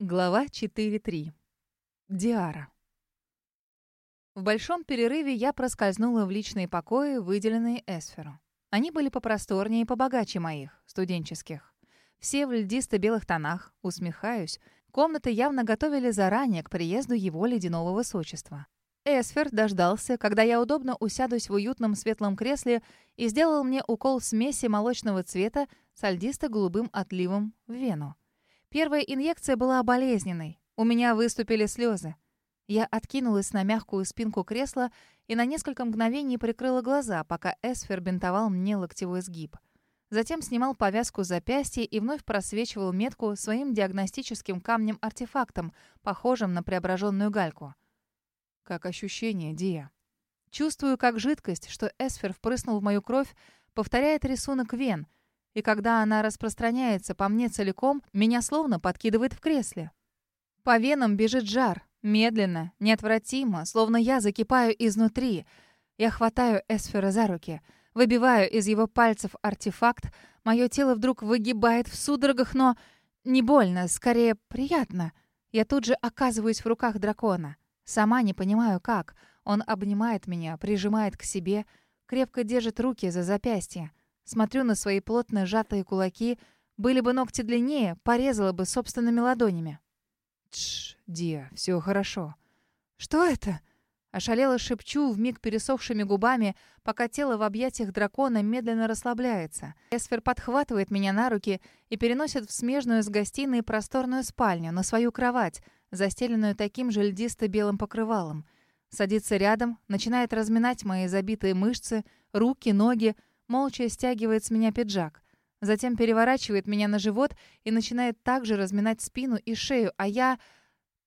Глава 4.3. Диара. В большом перерыве я проскользнула в личные покои, выделенные Эсферу. Они были попросторнее и побогаче моих, студенческих. Все в льдисто-белых тонах, усмехаюсь. Комнаты явно готовили заранее к приезду его ледяного высочества. Эсфер дождался, когда я удобно усядусь в уютном светлом кресле и сделал мне укол смеси молочного цвета с льдисто-голубым отливом в вену. Первая инъекция была болезненной. У меня выступили слезы. Я откинулась на мягкую спинку кресла и на несколько мгновений прикрыла глаза, пока Эсфер бинтовал мне локтевой сгиб. Затем снимал повязку запястья и вновь просвечивал метку своим диагностическим камнем-артефактом, похожим на преображенную гальку. Как ощущение, Дия? Чувствую, как жидкость, что Эсфер впрыснул в мою кровь, повторяет рисунок вен — и когда она распространяется по мне целиком, меня словно подкидывает в кресле. По венам бежит жар, медленно, неотвратимо, словно я закипаю изнутри. Я хватаю Эсфера за руки, выбиваю из его пальцев артефакт, мое тело вдруг выгибает в судорогах, но не больно, скорее приятно. Я тут же оказываюсь в руках дракона. Сама не понимаю, как. Он обнимает меня, прижимает к себе, крепко держит руки за запястье. Смотрю на свои плотно сжатые кулаки. Были бы ногти длиннее, порезала бы собственными ладонями. Тш, Диа, все хорошо. Что это? Ошалело шепчу, вмиг пересохшими губами, пока тело в объятиях дракона медленно расслабляется. Эсфер подхватывает меня на руки и переносит в смежную с гостиной просторную спальню, на свою кровать, застеленную таким же льдисто-белым покрывалом. Садится рядом, начинает разминать мои забитые мышцы, руки, ноги, молча стягивает с меня пиджак. Затем переворачивает меня на живот и начинает также разминать спину и шею, а я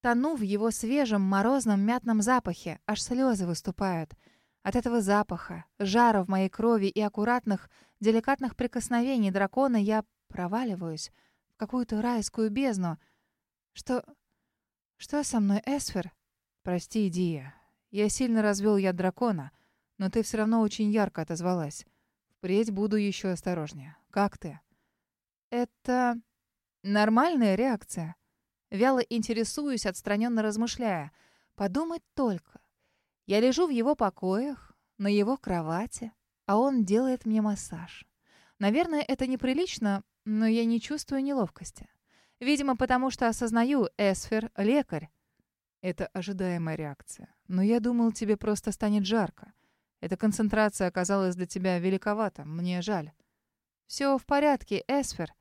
тону в его свежем морозном мятном запахе, аж слезы выступают. От этого запаха, жара в моей крови и аккуратных, деликатных прикосновений дракона я проваливаюсь в какую-то райскую бездну. Что... что со мной, Эсфер? Прости, Дия. Я сильно развел я дракона, но ты все равно очень ярко отозвалась. Впредь буду еще осторожнее. Как ты? Это нормальная реакция. Вяло интересуюсь, отстраненно размышляя. Подумать только. Я лежу в его покоях, на его кровати, а он делает мне массаж. Наверное, это неприлично, но я не чувствую неловкости. Видимо, потому что осознаю, Эсфер — лекарь. Это ожидаемая реакция. Но я думал, тебе просто станет жарко. Эта концентрация оказалась для тебя великовата. Мне жаль. Все в порядке, Эсфер.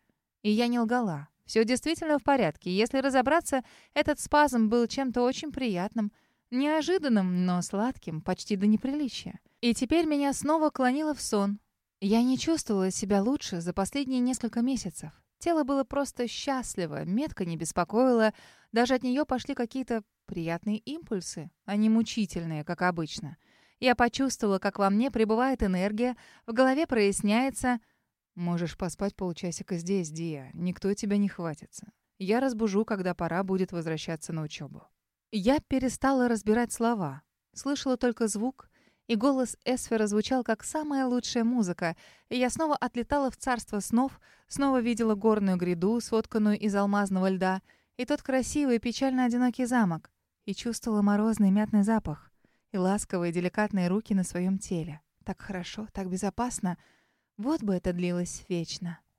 И я не лгала. Все действительно в порядке. Если разобраться, этот спазм был чем-то очень приятным. Неожиданным, но сладким, почти до неприличия. И теперь меня снова клонило в сон. Я не чувствовала себя лучше за последние несколько месяцев. Тело было просто счастливо, метка не беспокоила. Даже от нее пошли какие-то приятные импульсы, а не мучительные, как обычно. — я почувствовала, как во мне прибывает энергия, в голове проясняется. «Можешь поспать полчасика здесь, Дия. Никто тебя не хватится. Я разбужу, когда пора будет возвращаться на учебу». Я перестала разбирать слова. Слышала только звук, и голос Эсфера звучал как самая лучшая музыка, и я снова отлетала в царство снов, снова видела горную гряду, сотканную из алмазного льда, и тот красивый печально одинокий замок, и чувствовала морозный мятный запах и ласковые деликатные руки на своем теле. Так хорошо, так безопасно. Вот бы это длилось вечно.